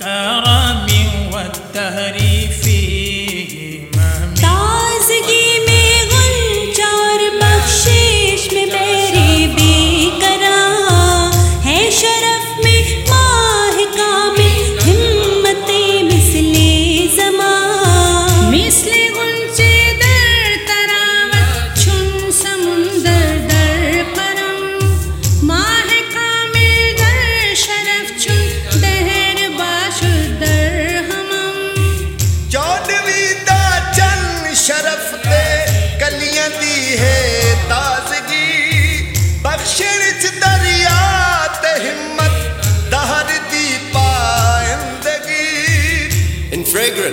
كرم والتهريف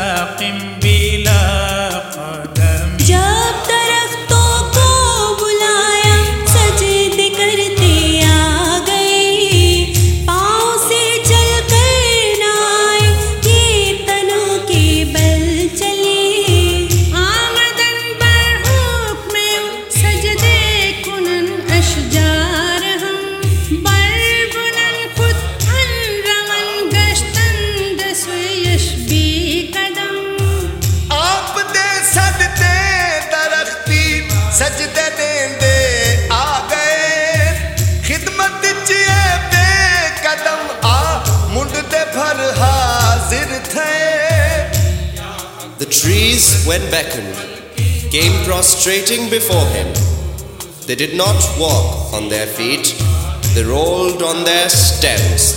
اپنی These, when beckoned, came prostrating before him. They did not walk on their feet, they rolled on their stems.